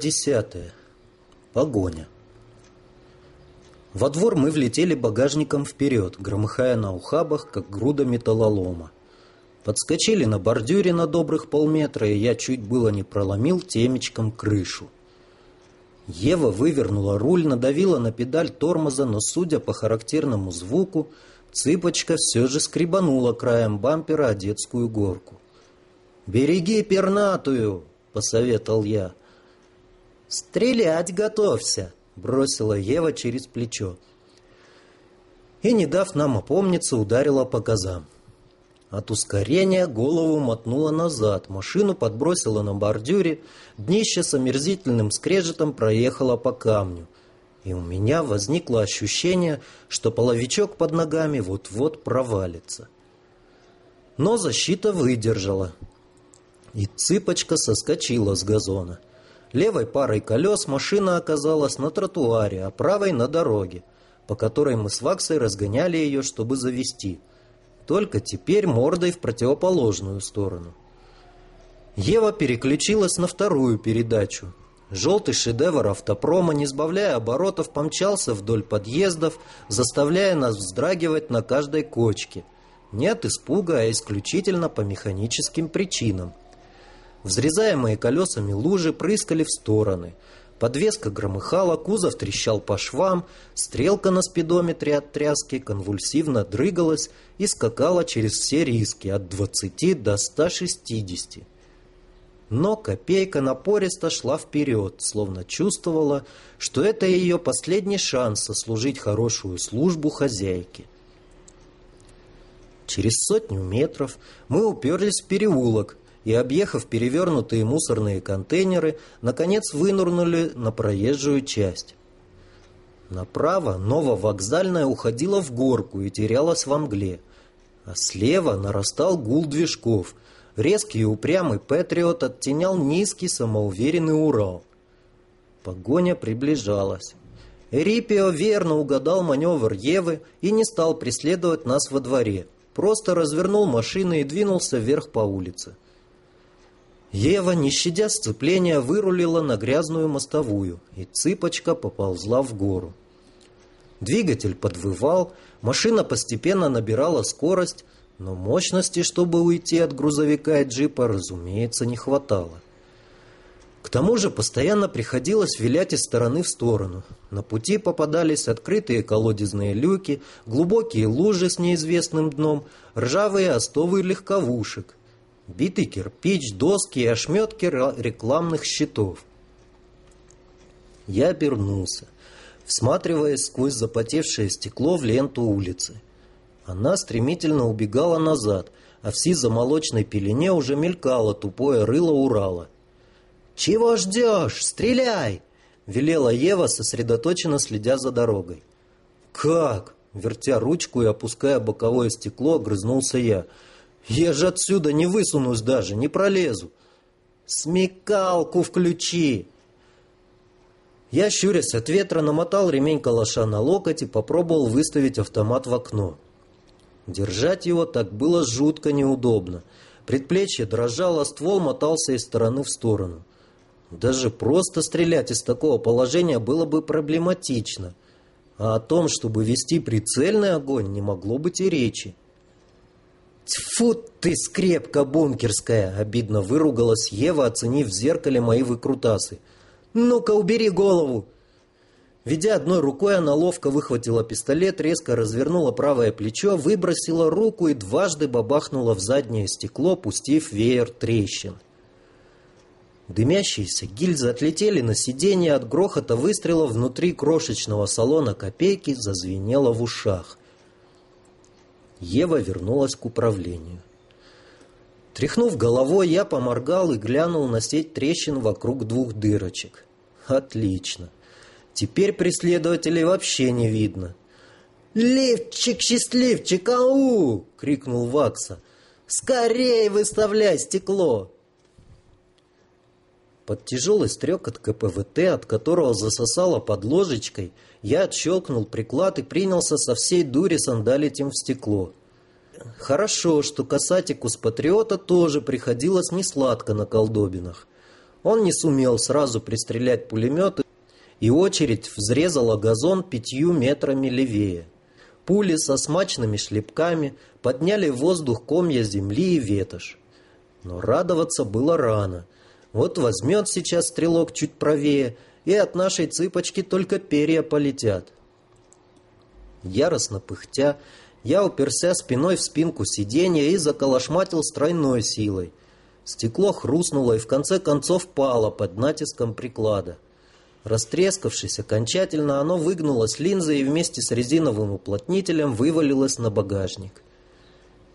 Десятая. Погоня. Во двор мы влетели багажником вперед, громыхая на ухабах, как груда металлолома. Подскочили на бордюре на добрых полметра, и я чуть было не проломил темечком крышу. Ева вывернула руль, надавила на педаль тормоза, но, судя по характерному звуку, цыпочка все же скребанула краем бампера о детскую горку. «Береги пернатую!» — посоветовал я. «Стрелять готовься!» — бросила Ева через плечо. И, не дав нам опомниться, ударила по газам. От ускорения голову мотнула назад, машину подбросила на бордюре, днище с омерзительным скрежетом проехало по камню. И у меня возникло ощущение, что половичок под ногами вот-вот провалится. Но защита выдержала, и цыпочка соскочила с газона — Левой парой колес машина оказалась на тротуаре, а правой на дороге, по которой мы с Ваксой разгоняли ее, чтобы завести. Только теперь мордой в противоположную сторону. Ева переключилась на вторую передачу. Желтый шедевр автопрома, не сбавляя оборотов, помчался вдоль подъездов, заставляя нас вздрагивать на каждой кочке. Не от испуга, а исключительно по механическим причинам. Взрезаемые колесами лужи прыскали в стороны. Подвеска громыхала, кузов трещал по швам, стрелка на спидометре от тряски конвульсивно дрыгалась и скакала через все риски от 20 до 160. Но копейка напористо шла вперед, словно чувствовала, что это ее последний шанс сослужить хорошую службу хозяйке. Через сотню метров мы уперлись в переулок, и, объехав перевернутые мусорные контейнеры, наконец вынурнули на проезжую часть. Направо нововокзальная уходила в горку и терялась во мгле, а слева нарастал гул движков. Резкий и упрямый Патриот оттенял низкий самоуверенный Урал. Погоня приближалась. Эрипио верно угадал маневр Евы и не стал преследовать нас во дворе. Просто развернул машину и двинулся вверх по улице. Ева, не щадя сцепления, вырулила на грязную мостовую, и цыпочка поползла в гору. Двигатель подвывал, машина постепенно набирала скорость, но мощности, чтобы уйти от грузовика и джипа, разумеется, не хватало. К тому же постоянно приходилось вилять из стороны в сторону. На пути попадались открытые колодезные люки, глубокие лужи с неизвестным дном, ржавые остовы легковушек, битый кирпич, доски и ошметки рекламных щитов. Я обернулся, всматриваясь сквозь запотевшее стекло в ленту улицы. Она стремительно убегала назад, а в сизо-молочной пелене уже мелькало тупое рыло Урала. «Чего ждешь? Стреляй!» — велела Ева, сосредоточенно следя за дорогой. «Как?» — вертя ручку и опуская боковое стекло, огрызнулся я — я же отсюда не высунусь даже, не пролезу. Смекалку включи. Я, щурясь от ветра, намотал ремень калаша на локоть и попробовал выставить автомат в окно. Держать его так было жутко неудобно. Предплечье дрожало, ствол мотался из стороны в сторону. Даже просто стрелять из такого положения было бы проблематично. А о том, чтобы вести прицельный огонь, не могло быть и речи. «Тьфу ты, скрепка бункерская!» — обидно выругалась Ева, оценив в зеркале мои выкрутасы. «Ну-ка, убери голову!» Ведя одной рукой, она ловко выхватила пистолет, резко развернула правое плечо, выбросила руку и дважды бабахнула в заднее стекло, пустив веер трещин. Дымящиеся гильзы отлетели на сиденье от грохота выстрела внутри крошечного салона копейки, зазвенело в ушах. Ева вернулась к управлению. Тряхнув головой, я поморгал и глянул на сеть трещин вокруг двух дырочек. Отлично. Теперь преследователей вообще не видно. «Левчик, счастливчик, ау!» — крикнул Вакса. «Скорей выставляй стекло!» Под тяжелый стрекот КПВТ, от которого засосало под ложечкой, я отщелкнул приклад и принялся со всей дури сандалить им в стекло. Хорошо, что касатику с патриота тоже приходилось несладко на колдобинах. Он не сумел сразу пристрелять пулемет, и очередь взрезала газон пятью метрами левее. Пули со смачными шлепками подняли в воздух комья земли и ветошь. Но радоваться было рано. Вот возьмет сейчас стрелок чуть правее, и от нашей цыпочки только перья полетят. Яростно пыхтя, я уперся спиной в спинку сиденья и заколошматил с тройной силой. Стекло хрустнуло и в конце концов пало под натиском приклада. Растрескавшись окончательно, оно выгнулось линзой и вместе с резиновым уплотнителем вывалилось на багажник.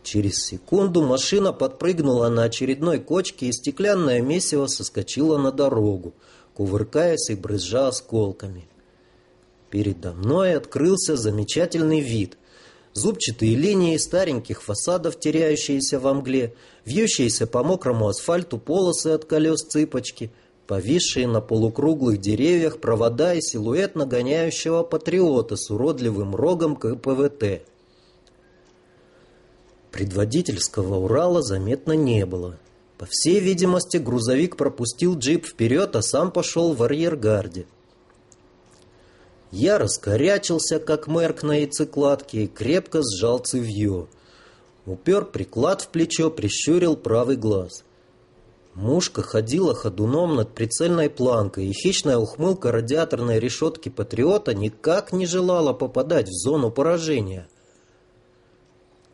Через секунду машина подпрыгнула на очередной кочке, и стеклянное месиво соскочило на дорогу, кувыркаясь и брызжа осколками. Передо мной открылся замечательный вид. Зубчатые линии стареньких фасадов, теряющиеся во мгле, вьющиеся по мокрому асфальту полосы от колес цыпочки, повисшие на полукруглых деревьях провода и силуэт нагоняющего патриота с уродливым рогом КПВТ. Предводительского Урала заметно не было. По всей видимости, грузовик пропустил джип вперед, а сам пошел в арьергарде. Я раскорячился, как мерк на яйцекладке, и крепко сжал цевье. Упер приклад в плечо, прищурил правый глаз. Мушка ходила ходуном над прицельной планкой, и хищная ухмылка радиаторной решетки «Патриота» никак не желала попадать в зону поражения.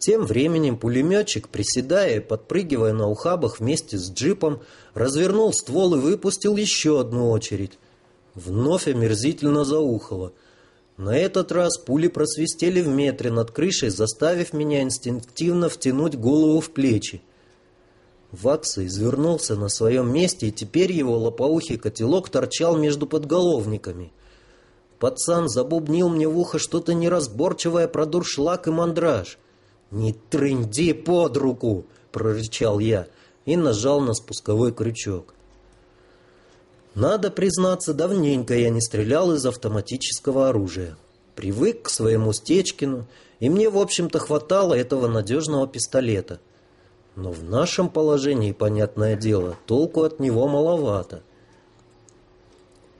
Тем временем пулеметчик, приседая и подпрыгивая на ухабах вместе с джипом, развернул ствол и выпустил еще одну очередь. Вновь омерзительно заухало. На этот раз пули просвистели в метре над крышей, заставив меня инстинктивно втянуть голову в плечи. Вакса извернулся на своем месте, и теперь его лопоухий котелок торчал между подголовниками. Пацан забубнил мне в ухо что-то неразборчивое про дуршлаг и мандраж — «Не трынди под руку!» — прорычал я и нажал на спусковой крючок. Надо признаться, давненько я не стрелял из автоматического оружия. Привык к своему Стечкину, и мне, в общем-то, хватало этого надежного пистолета. Но в нашем положении, понятное дело, толку от него маловато.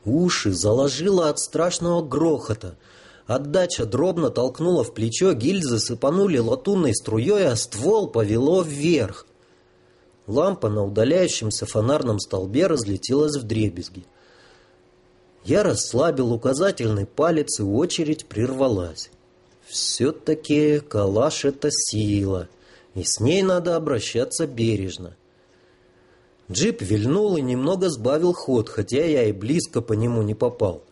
Уши заложило от страшного грохота — Отдача дробно толкнула в плечо, гильзы сыпанули латунной струей, а ствол повело вверх. Лампа на удаляющемся фонарном столбе разлетелась в дребезги. Я расслабил указательный палец, и очередь прервалась. Все-таки калаш — это сила, и с ней надо обращаться бережно. Джип вильнул и немного сбавил ход, хотя я и близко по нему не попал.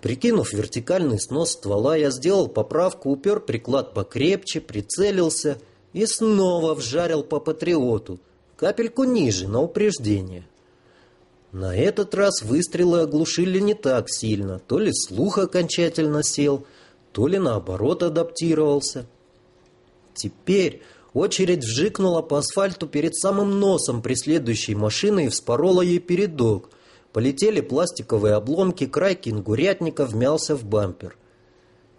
Прикинув вертикальный снос ствола, я сделал поправку, упер приклад покрепче, прицелился и снова вжарил по патриоту, капельку ниже, на упреждение. На этот раз выстрелы оглушили не так сильно, то ли слух окончательно сел, то ли наоборот адаптировался. Теперь очередь вжикнула по асфальту перед самым носом преследующей машины и вспорола ей передок – Полетели пластиковые обломки, край кенгурятника вмялся в бампер.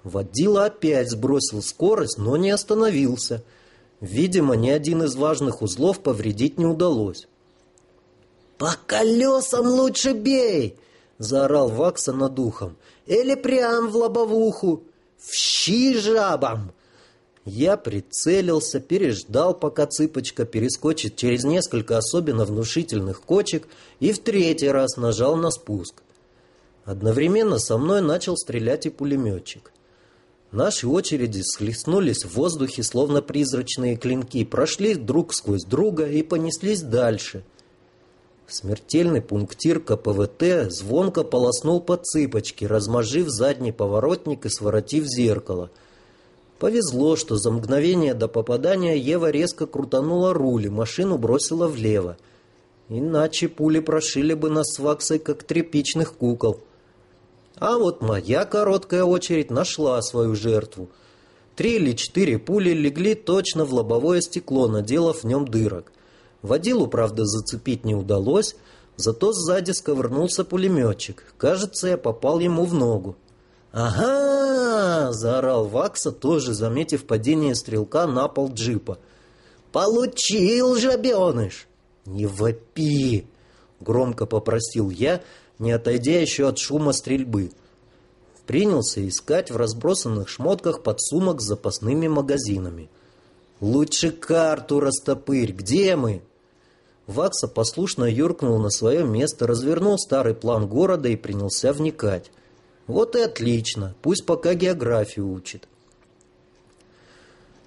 Водила опять сбросил скорость, но не остановился. Видимо, ни один из важных узлов повредить не удалось. «По колесам лучше бей!» — заорал Вакса над ухом. «Или прям в лобовуху! В щи жабам!» Я прицелился, переждал, пока цыпочка перескочит через несколько особенно внушительных кочек и в третий раз нажал на спуск. Одновременно со мной начал стрелять и пулеметчик. Наши очереди схлестнулись в воздухе, словно призрачные клинки, прошли друг сквозь друга и понеслись дальше. Смертельный пунктир КПВТ звонко полоснул по цыпочке, размажив задний поворотник и своротив зеркало — Повезло, что за мгновение до попадания Ева резко крутанула руль и машину бросила влево. Иначе пули прошили бы нас с Ваксой, как тряпичных кукол. А вот моя короткая очередь нашла свою жертву. Три или четыре пули легли точно в лобовое стекло, наделав в нем дырок. Водилу, правда, зацепить не удалось, зато сзади сковырнулся пулеметчик. Кажется, я попал ему в ногу. «Ага!» – заорал Вакса, тоже заметив падение стрелка на пол джипа. «Получил, жабеныш!» «Не вопи!» громко попросил я, не отойдя еще от шума стрельбы. Принялся искать в разбросанных шмотках подсумок с запасными магазинами. «Лучше карту растопырь! Где мы?» Вакса послушно юркнул на свое место, развернул старый план города и принялся вникать. «Вот и отлично! Пусть пока географию учит».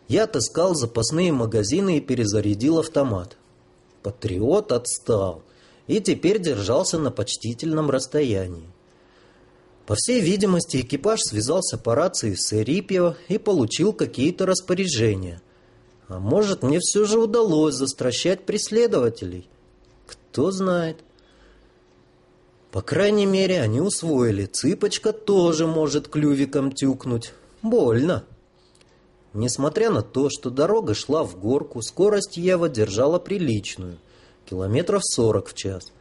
Я отыскал запасные магазины и перезарядил автомат. Патриот отстал и теперь держался на почтительном расстоянии. По всей видимости, экипаж связался по рации с Эрипио и получил какие-то распоряжения. А может, мне все же удалось застращать преследователей? Кто знает. По крайней мере, они усвоили. Цыпочка тоже может клювиком тюкнуть. Больно. Несмотря на то, что дорога шла в горку, скорость Ева держала приличную, километров сорок в час.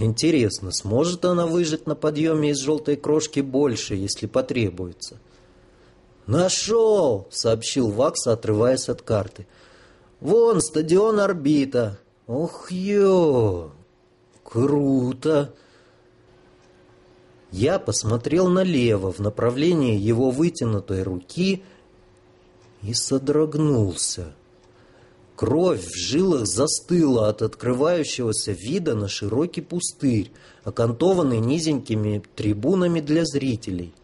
Интересно, сможет она выжить на подъеме из желтой крошки больше, если потребуется? «Нашел!» — сообщил Вакс, отрываясь от карты. «Вон стадион «Орбита». Ох, ё! Круто!» Я посмотрел налево, в направлении его вытянутой руки — и содрогнулся. Кровь в жилах застыла от открывающегося вида на широкий пустырь, окантованный низенькими трибунами для зрителей.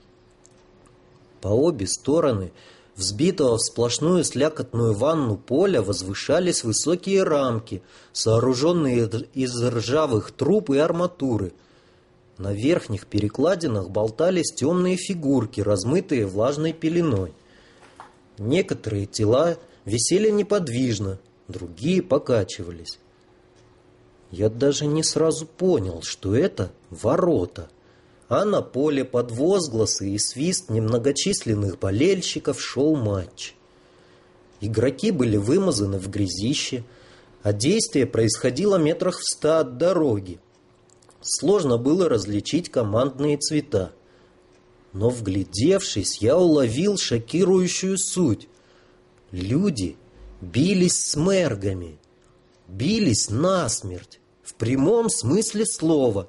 По обе стороны взбитого в сплошную слякотную ванну поля возвышались высокие рамки, сооруженные из ржавых труб и арматуры. На верхних перекладинах болтались темные фигурки, размытые влажной пеленой. Некоторые тела висели неподвижно, другие покачивались. Я даже не сразу понял, что это ворота. А на поле под возгласы и свист немногочисленных болельщиков шел матч. Игроки были вымазаны в грязище, а действие происходило метрах в ста от дороги. Сложно было различить командные цвета. Но, вглядевшись, я уловил шокирующую суть. Люди бились с мергами, бились насмерть, в прямом смысле слова.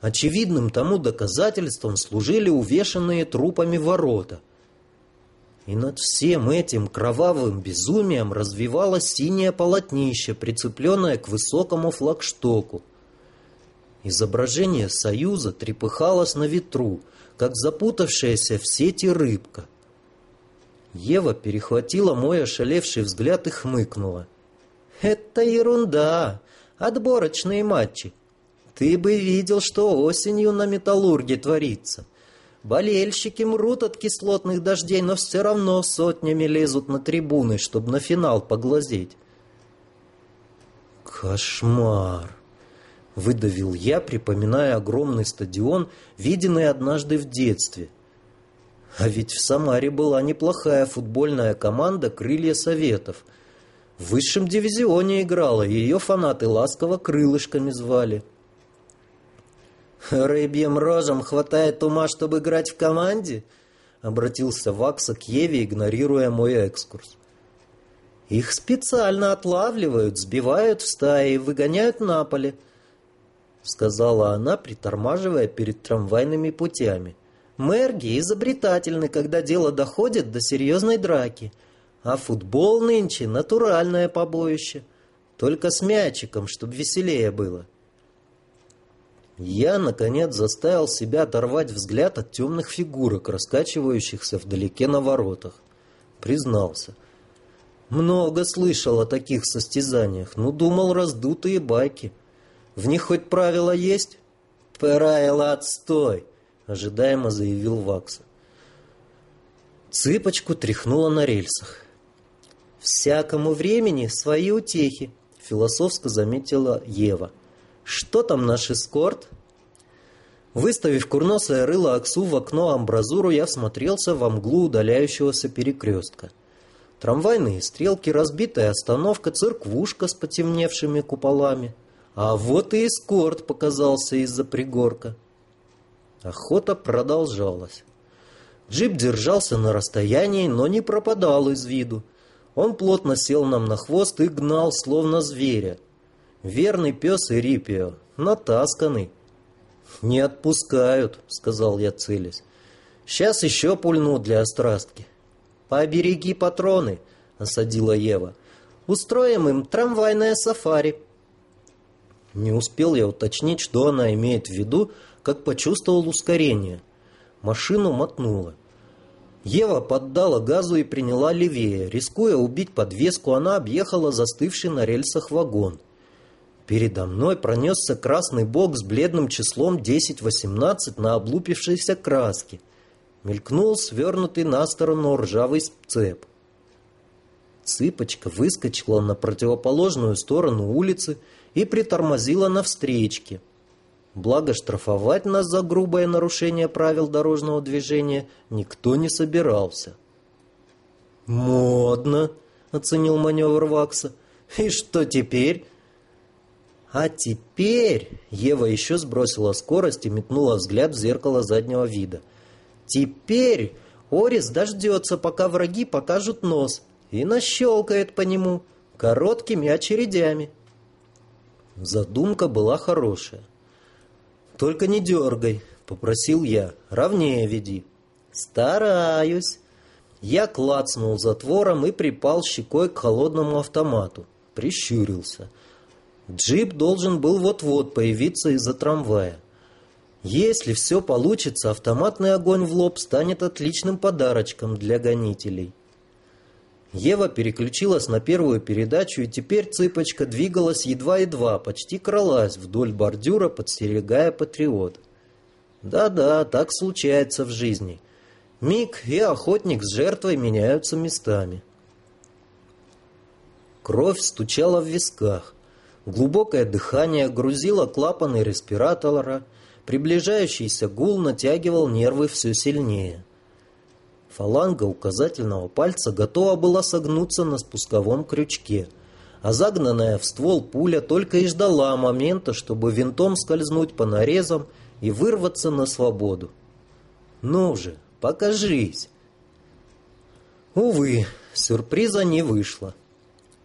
Очевидным тому доказательством служили увешанные трупами ворота. И над всем этим кровавым безумием развивалось синее полотнище, прицепленное к высокому флагштоку. Изображение Союза трепыхалось на ветру — как запутавшаяся в сети рыбка. Ева перехватила мой ошалевший взгляд и хмыкнула. «Это ерунда! Отборочные матчи! Ты бы видел, что осенью на металлурге творится!» Болельщики мрут от кислотных дождей, но все равно сотнями лезут на трибуны, чтобы на финал поглазеть. Кошмар! Выдавил я, припоминая огромный стадион, виденный однажды в детстве. А ведь в Самаре была неплохая футбольная команда «Крылья Советов». В высшем дивизионе играла, и ее фанаты ласково крылышками звали. «Рыбьим рожам хватает ума, чтобы играть в команде?» Обратился Вакса к Еве, игнорируя мой экскурс. «Их специально отлавливают, сбивают в стаи и выгоняют на поле». — сказала она, притормаживая перед трамвайными путями. «Мэрги изобретательны, когда дело доходит до серьезной драки. А футбол нынче — натуральное побоище. Только с мячиком, чтобы веселее было». Я, наконец, заставил себя оторвать взгляд от темных фигурок, раскачивающихся вдалеке на воротах. Признался. Много слышал о таких состязаниях, но думал раздутые байки. В них хоть правила есть? Правила отстой, ожидаемо заявил Вакса. Цыпочку тряхнула на рельсах. «Всякому времени свои утехи», — философско заметила Ева. «Что там наш эскорт?» Выставив курносое рыло Аксу в окно амбразуру, я всмотрелся во мглу удаляющегося перекрестка. Трамвайные стрелки, разбитая остановка, церквушка с потемневшими куполами. А вот и эскорт показался из-за пригорка. Охота продолжалась. Джип держался на расстоянии, но не пропадал из виду. Он плотно сел нам на хвост и гнал, словно зверя. Верный пес Ирипио, натасканный. «Не отпускают», — сказал я, целясь. «Сейчас еще пульну для острастки». «Побереги патроны», — осадила Ева. «Устроим им трамвайное сафари». Не успел я уточнить, что она имеет в виду, как почувствовал ускорение. Машину мотнуло. Ева поддала газу и приняла левее. Рискуя убить подвеску, она объехала застывший на рельсах вагон. Передо мной пронесся красный бок с бледным числом 10-18 на облупившейся краске. Мелькнул свернутый на сторону ржавый сцеп. Цыпочка выскочила на противоположную сторону улицы и притормозила на встречке. Благо штрафовать нас за грубое нарушение правил дорожного движения никто не собирался. «Модно», — оценил маневр Вакса. «И что теперь?» «А теперь...» — Ева еще сбросила скорость и метнула взгляд в зеркало заднего вида. «Теперь Орис дождется, пока враги покажут нос, и нащелкает по нему короткими очередями». Задумка была хорошая. «Только не дергай», — попросил я. «Ровнее веди». «Стараюсь». Я клацнул затвором и припал щекой к холодному автомату. Прищурился. Джип должен был вот-вот появиться из-за трамвая. Если все получится, автоматный огонь в лоб станет отличным подарочком для гонителей. Ева переключилась на первую передачу, и теперь цыпочка двигалась едва-едва, почти кралась вдоль бордюра, подстерегая патриот. Да-да, так случается в жизни. Миг и охотник с жертвой меняются местами. Кровь стучала в висках. Глубокое дыхание грузило клапаны респиратора. Приближающийся гул натягивал нервы все сильнее. Фаланга указательного пальца готова была согнуться на спусковом крючке, а загнанная в ствол пуля только и ждала момента, чтобы винтом скользнуть по нарезам и вырваться на свободу. «Ну же, покажись!» Увы, сюрприза не вышло.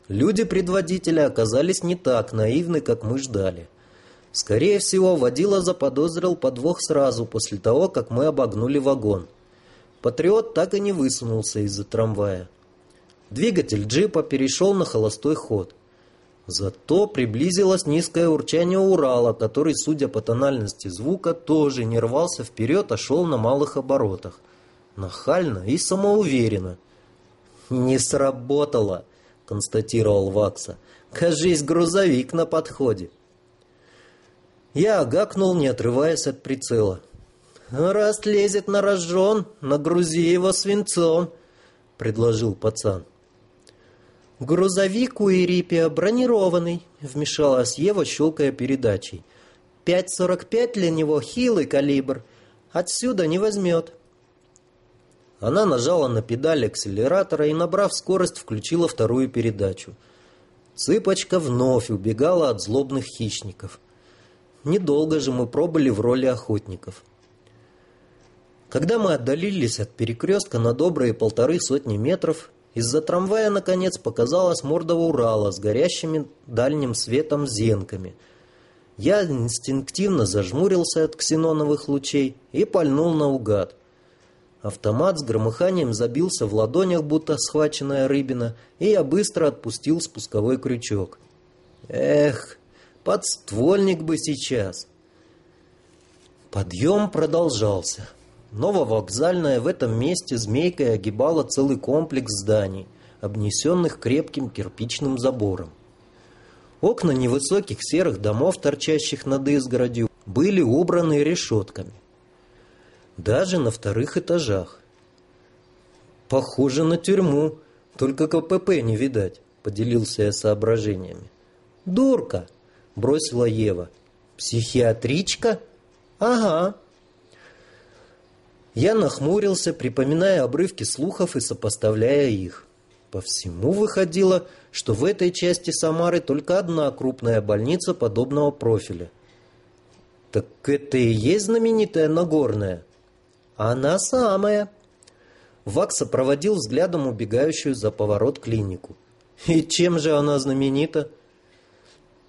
Люди предводителя оказались не так наивны, как мы ждали. Скорее всего, водила заподозрил подвох сразу после того, как мы обогнули вагон. Патриот так и не высунулся из-за трамвая. Двигатель джипа перешел на холостой ход. Зато приблизилось низкое урчание Урала, который, судя по тональности звука, тоже не рвался вперед, а шел на малых оборотах. Нахально и самоуверенно. «Не сработало!» — констатировал Вакса. «Кажись, грузовик на подходе». Я гакнул, не отрываясь от прицела. «Раз лезет на рожон, нагрузи его свинцом», — предложил пацан. «Грузовик у Ирипия бронированный», — вмешалась Ева, щелкая передачей. «Пять сорок пять для него хилый калибр. Отсюда не возьмет». Она нажала на педаль акселератора и, набрав скорость, включила вторую передачу. Цыпочка вновь убегала от злобных хищников. Недолго же мы пробыли в роли охотников. Когда мы отдалились от перекрестка на добрые полторы сотни метров, из-за трамвая, наконец, показалась морда Урала с горящими дальним светом зенками. Я инстинктивно зажмурился от ксеноновых лучей и пальнул наугад. Автомат с громыханием забился в ладонях, будто схваченная рыбина, и я быстро отпустил спусковой крючок. Эх, подствольник бы сейчас. Подъем продолжался. Нововокзальная в этом месте змейкой огибала целый комплекс зданий, обнесенных крепким кирпичным забором. Окна невысоких серых домов, торчащих над изгородью, были убраны решетками. Даже на вторых этажах. «Похоже на тюрьму, только КПП не видать», — поделился я соображениями. «Дурка!» — бросила Ева. «Психиатричка?» «Ага», я нахмурился, припоминая обрывки слухов и сопоставляя их. По всему выходило, что в этой части Самары только одна крупная больница подобного профиля. Так это и есть знаменитая Нагорная? Она самая. Вакса проводил взглядом убегающую за поворот клинику. И чем же она знаменита?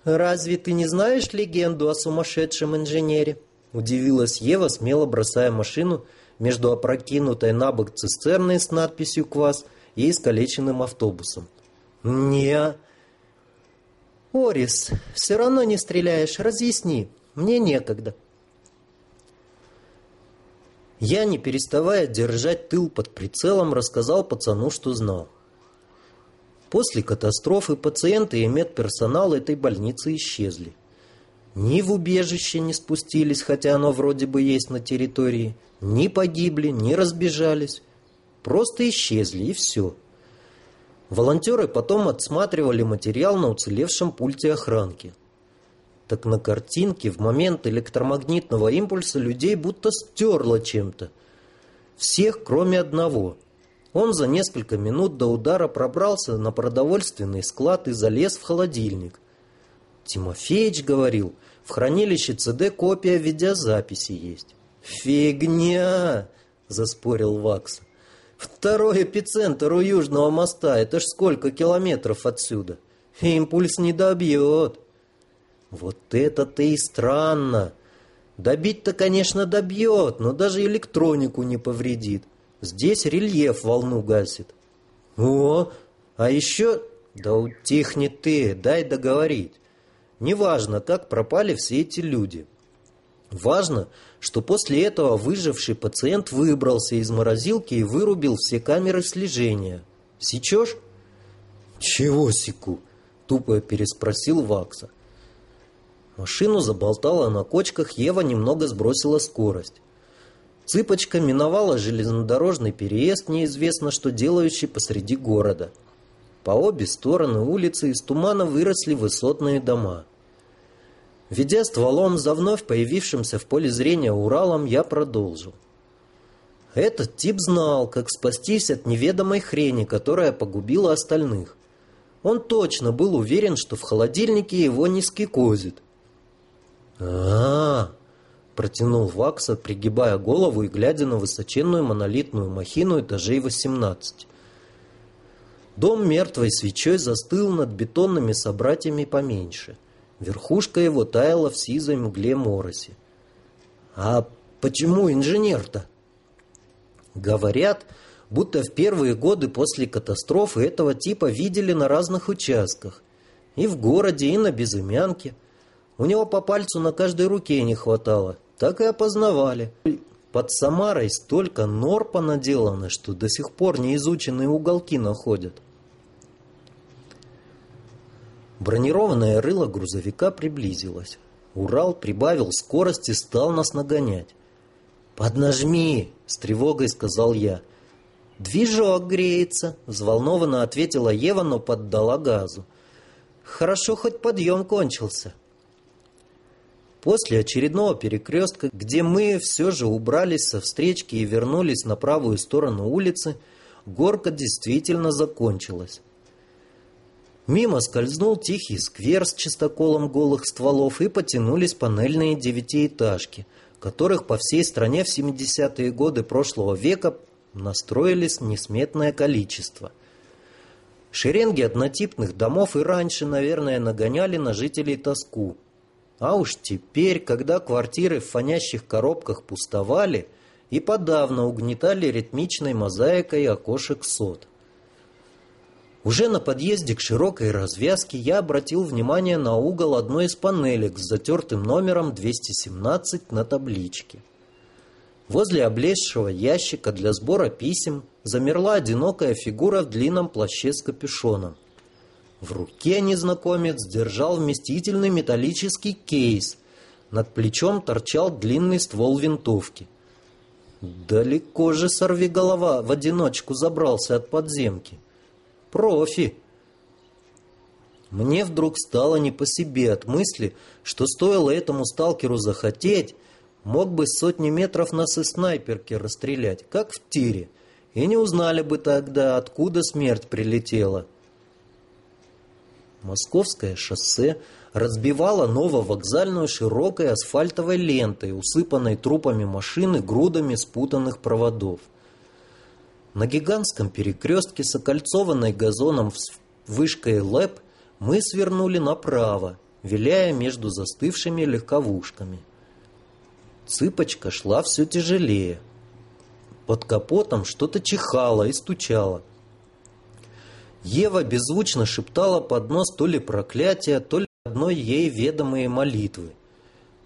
«Разве ты не знаешь легенду о сумасшедшем инженере?» Удивилась Ева, смело бросая машину между опрокинутой на бок цистерной с надписью «Квас» и искалеченным автобусом. «Не...» «Орис, все равно не стреляешь, разъясни, мне некогда». Я, не переставая держать тыл под прицелом, рассказал пацану, что знал. После катастрофы пациенты и медперсонал этой больницы исчезли. Ни в убежище не спустились, хотя оно вроде бы есть на территории, ни погибли, ни разбежались. Просто исчезли, и все. Волонтеры потом отсматривали материал на уцелевшем пульте охранки. Так на картинке в момент электромагнитного импульса людей будто стерло чем-то. Всех, кроме одного. Он за несколько минут до удара пробрался на продовольственный склад и залез в холодильник. Тимофеич говорил, в хранилище ЦД копия видеозаписи есть. «Фигня!» – заспорил Вакс. Второй эпицентр у Южного моста. Это ж сколько километров отсюда. Импульс не добьет. Вот это-то и странно. Добить-то, конечно, добьет, но даже электронику не повредит. Здесь рельеф волну гасит. О, а еще... Да утихни ты, дай договорить. Неважно, как пропали все эти люди. Важно, что после этого выживший пациент выбрался из морозилки и вырубил все камеры слежения. Сечешь? Чего секу? Тупо переспросил Вакса. Машину заболтала на кочках, Ева немного сбросила скорость. Цыпочка миновала железнодорожный переезд, неизвестно что делающий посреди города. По обе стороны улицы из тумана выросли высотные дома. Ведя стволом за вновь появившимся в поле зрения Уралом, я продолжил. Этот тип знал, как спастись от неведомой хрени, которая погубила остальных. Он точно был уверен, что в холодильнике его не скикозит. а, -а, -а протянул Вакса, пригибая голову и глядя на высоченную монолитную махину этажей 18. Дом мертвой свечой застыл над бетонными собратьями поменьше – Верхушка его таяла в сизой мгле мороси. «А почему инженер-то?» Говорят, будто в первые годы после катастрофы этого типа видели на разных участках. И в городе, и на Безымянке. У него по пальцу на каждой руке не хватало. Так и опознавали. Под Самарой столько нор понаделано, что до сих пор неизученные уголки находят. Бронированное рыло грузовика приблизилось. Урал прибавил скорость и стал нас нагонять. «Поднажми!» — с тревогой сказал я. «Движок греется!» — взволнованно ответила Ева, но поддала газу. «Хорошо, хоть подъем кончился». После очередного перекрестка, где мы все же убрались со встречки и вернулись на правую сторону улицы, горка действительно закончилась. Мимо скользнул тихий сквер с чистоколом голых стволов и потянулись панельные девятиэтажки, которых по всей стране в 70-е годы прошлого века настроились несметное количество. Шеренги однотипных домов и раньше, наверное, нагоняли на жителей тоску. А уж теперь, когда квартиры в фонящих коробках пустовали, и подавно угнетали ритмичной мозаикой окошек сот. Уже на подъезде к широкой развязке я обратил внимание на угол одной из панелек с затертым номером 217 на табличке. Возле облезшего ящика для сбора писем замерла одинокая фигура в длинном плаще с капюшоном. В руке незнакомец держал вместительный металлический кейс. Над плечом торчал длинный ствол винтовки. Далеко же сорвиголова в одиночку забрался от подземки. Профи. Мне вдруг стало не по себе от мысли, что стоило этому сталкеру захотеть, мог бы сотни метров нас и снайперки расстрелять, как в тире, и не узнали бы тогда, откуда смерть прилетела. Московское шоссе разбивало нововокзальную широкой асфальтовой лентой, усыпанной трупами машин и грудами спутанных проводов. На гигантском перекрестке с окольцованной газоном вышкой ЛЭП мы свернули направо виляя между застывшими легковушками. Цыпочка шла все тяжелее. Под капотом что-то чихало и стучало. Ева беззвучно шептала под нос то ли проклятия, то ли одной ей ведомые молитвы.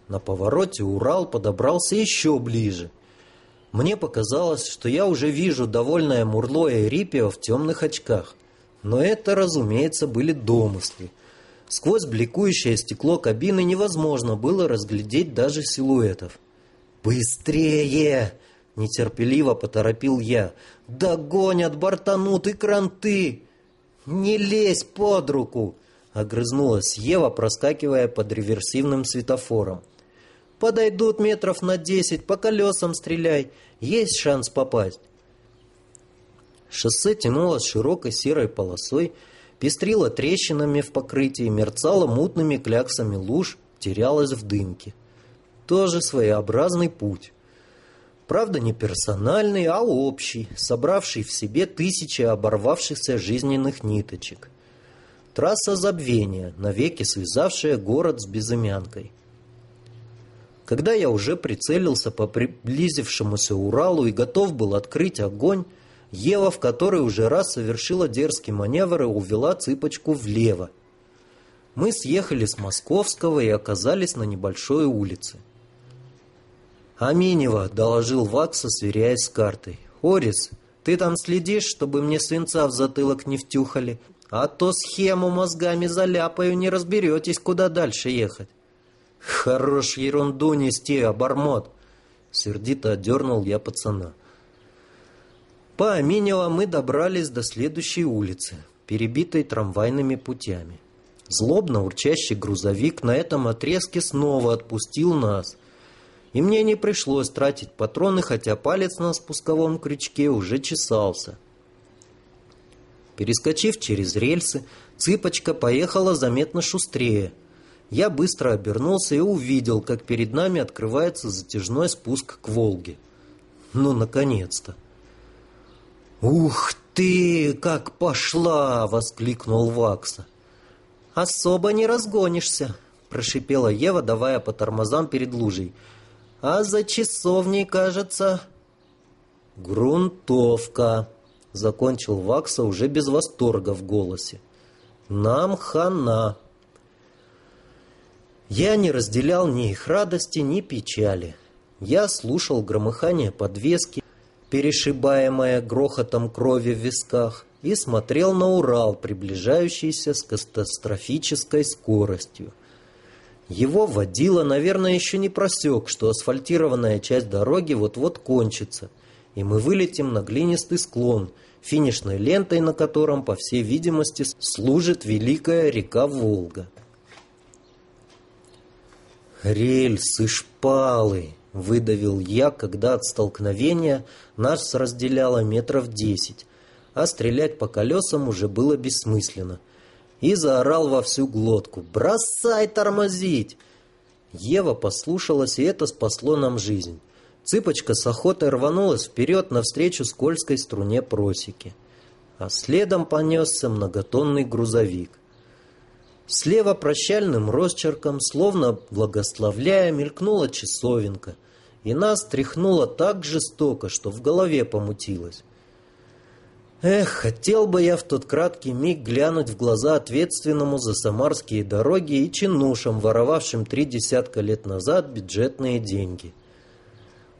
На повороте Урал подобрался еще ближе. Мне показалось, что я уже вижу довольное Мурло и Рипио в темных очках. Но это, разумеется, были домыслы. Сквозь бликующее стекло кабины невозможно было разглядеть даже силуэтов. «Быстрее!» — нетерпеливо поторопил я. «Догонят бортанут и кранты!» «Не лезь под руку!» — огрызнулась Ева, проскакивая под реверсивным светофором. «Подойдут метров на десять, по колесам стреляй. Есть шанс попасть». Шоссе тянулось широкой серой полосой, пестрило трещинами в покрытии, мерцало мутными кляксами луж, терялось в дымке. Тоже своеобразный путь. Правда, не персональный, а общий, собравший в себе тысячи оборвавшихся жизненных ниточек. Трасса забвения, навеки связавшая город с безымянкой. Когда я уже прицелился по приблизившемуся Уралу и готов был открыть огонь, Ева, в которой уже раз совершила дерзкий маневр и увела цыпочку влево. Мы съехали с Московского и оказались на небольшой улице. «Аминева», — доложил Вакса, сверяясь с картой. «Орис, ты там следишь, чтобы мне свинца в затылок не втюхали? А то схему мозгами заляпаю, не разберетесь, куда дальше ехать». «Хорош ерунду нести, обормот!» Сердито отдернул я пацана. По Аминево мы добрались до следующей улицы, перебитой трамвайными путями. Злобно урчащий грузовик на этом отрезке снова отпустил нас. И мне не пришлось тратить патроны, хотя палец на спусковом крючке уже чесался. Перескочив через рельсы, цыпочка поехала заметно шустрее. Я быстро обернулся и увидел, как перед нами открывается затяжной спуск к Волге. Ну, наконец-то! «Ух ты, как пошла!» — воскликнул Вакса. «Особо не разгонишься», — прошипела Ева, давая по тормозам перед лужей. «А за часовней, кажется...» «Грунтовка», — закончил Вакса уже без восторга в голосе. «Нам хана». Я не разделял ни их радости, ни печали. Я слушал громыхание подвески, перешибаемая грохотом крови в висках, и смотрел на Урал, приближающийся с катастрофической скоростью. Его водила, наверное, еще не просек, что асфальтированная часть дороги вот-вот кончится, и мы вылетим на глинистый склон, финишной лентой на котором, по всей видимости, служит великая река Волга. Рельсы, шпалы, Выдавил я, когда от столкновения нас разделяло метров десять, а стрелять по колесам уже было бессмысленно. И заорал во всю глотку «Бросай тормозить!» Ева послушалась, и это спасло нам жизнь. Цыпочка с охотой рванулась вперед навстречу скользкой струне просеки. А следом понесся многотонный грузовик. Слева прощальным росчерком, словно благословляя, мелькнула часовенка, и нас тряхнуло так жестоко, что в голове помутилось. Эх, хотел бы я в тот краткий миг глянуть в глаза ответственному за самарские дороги и чинушам, воровавшим три десятка лет назад бюджетные деньги.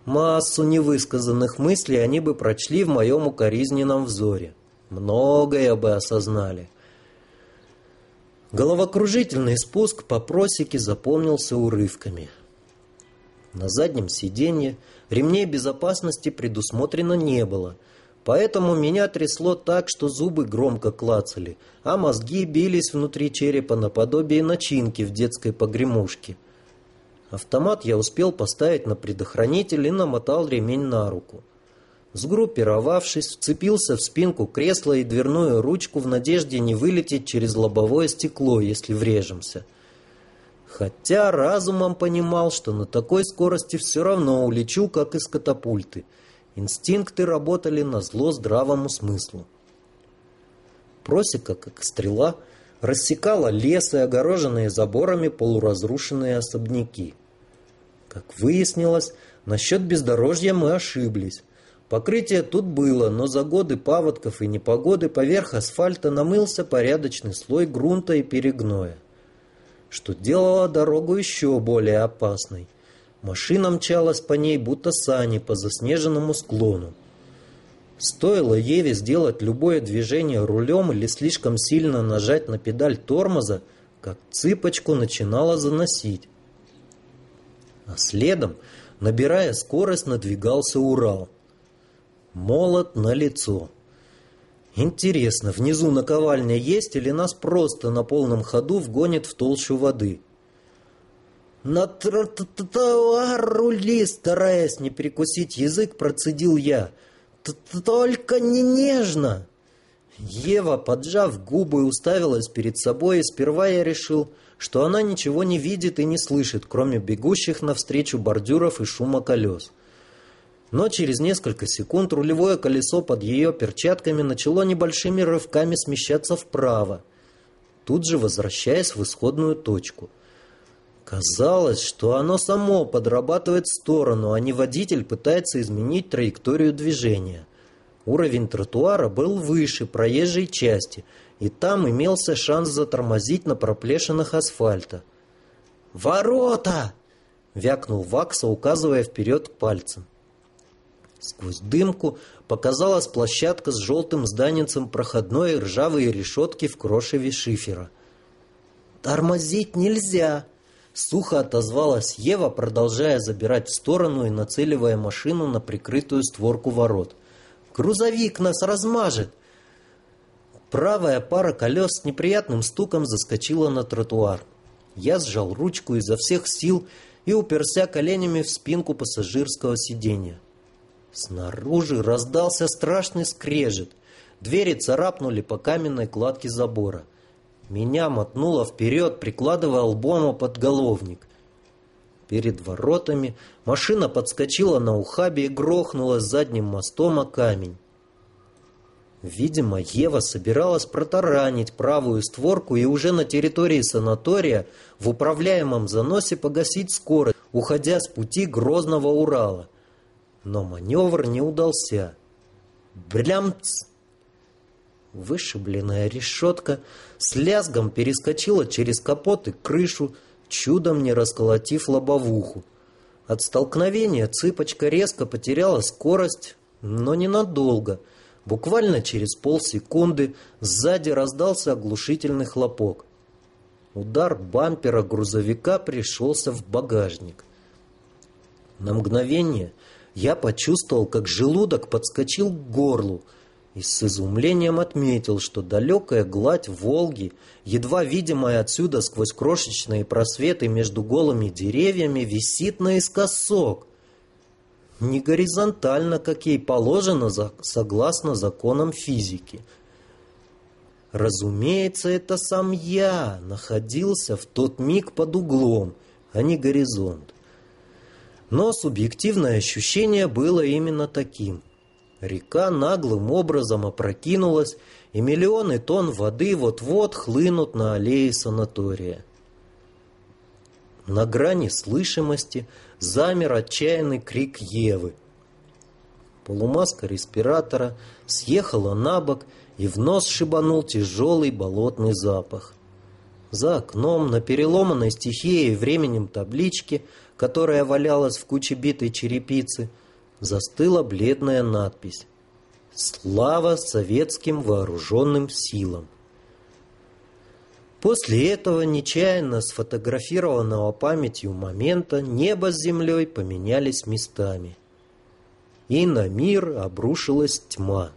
Массу невысказанных мыслей они бы прочли в моем укоризненном взоре. Многое бы осознали. Головокружительный спуск по просеке запомнился урывками. На заднем сиденье ремней безопасности предусмотрено не было, поэтому меня трясло так, что зубы громко клацали, а мозги бились внутри черепа наподобие начинки в детской погремушке. Автомат я успел поставить на предохранитель и намотал ремень на руку. Сгруппировавшись, вцепился в спинку кресла и дверную ручку в надежде не вылететь через лобовое стекло, если врежемся. Хотя разумом понимал, что на такой скорости все равно улечу, как из катапульты. Инстинкты работали на зло здравому смыслу. Просека, как стрела, рассекала лес и огороженные заборами полуразрушенные особняки. Как выяснилось, насчет бездорожья мы ошиблись. Покрытие тут было, но за годы паводков и непогоды поверх асфальта намылся порядочный слой грунта и перегноя, что делало дорогу еще более опасной. Машина мчалась по ней, будто сани по заснеженному склону. Стоило Еве сделать любое движение рулем или слишком сильно нажать на педаль тормоза, как цыпочку начинала заносить. А следом, набирая скорость, надвигался Урал – Молот на лицо. Интересно, внизу наковальня есть или нас просто на полном ходу вгонит в толщу воды? На тротуар рули, стараясь не прикусить язык, процедил я. Только не нежно. Ева, поджав губы, уставилась перед собой, и сперва я решил, что она ничего не видит и не слышит, кроме бегущих навстречу бордюров и шума колес. Но через несколько секунд рулевое колесо под ее перчатками начало небольшими рывками смещаться вправо, тут же возвращаясь в исходную точку. Казалось, что оно само подрабатывает сторону, а не водитель пытается изменить траекторию движения. Уровень тротуара был выше проезжей части, и там имелся шанс затормозить на проплешинах асфальта. «Ворота!» — вякнул Вакса, указывая вперед пальцем. Сквозь дымку показалась площадка с желтым зданицем проходной ржавые решетки в крошеве шифера. «Тормозить нельзя!» Сухо отозвалась Ева, продолжая забирать в сторону и нацеливая машину на прикрытую створку ворот. «Грузовик нас размажет!» Правая пара колес с неприятным стуком заскочила на тротуар. Я сжал ручку изо всех сил и уперся коленями в спинку пассажирского сиденья. Снаружи раздался страшный скрежет. Двери царапнули по каменной кладке забора. Меня мотнуло вперед, прикладывая лбом о подголовник. Перед воротами машина подскочила на ухабе и грохнулась задним мостом о камень. Видимо, Ева собиралась протаранить правую створку и уже на территории санатория в управляемом заносе погасить скорость, уходя с пути Грозного Урала. Но маневр не удался. Блямц! Вышибленная решетка с лязгом перескочила через капот и крышу, чудом не расколотив лобовуху. От столкновения цыпочка резко потеряла скорость, но ненадолго. Буквально через полсекунды сзади раздался оглушительный хлопок. Удар бампера грузовика пришелся в багажник. На мгновение я почувствовал, как желудок подскочил к горлу и с изумлением отметил, что далекая гладь Волги, едва видимая отсюда сквозь крошечные просветы между голыми деревьями, висит наискосок. Не горизонтально, как ей положено, согласно законам физики. Разумеется, это сам я находился в тот миг под углом, а не горизонт. Но субъективное ощущение было именно таким. Река наглым образом опрокинулась, и миллионы тонн воды вот-вот хлынут на аллеи санатория. На грани слышимости замер отчаянный крик Евы. Полумаска респиратора съехала на бок, и в нос шибанул тяжелый болотный запах. За окном на переломанной стихией временем табличке которая валялась в куче битой черепицы, застыла бледная надпись «Слава советским вооруженным силам». После этого нечаянно сфотографированного памятью момента небо с землей поменялись местами. И на мир обрушилась тьма.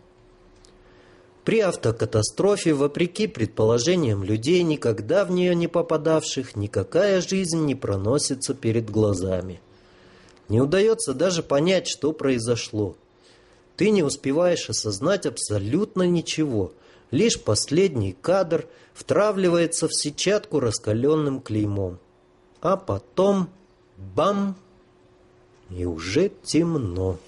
При автокатастрофе, вопреки предположениям людей, никогда в нее не попадавших, никакая жизнь не проносится перед глазами. Не удается даже понять, что произошло. Ты не успеваешь осознать абсолютно ничего. Лишь последний кадр втравливается в сетчатку раскаленным клеймом. А потом бам! И уже темно.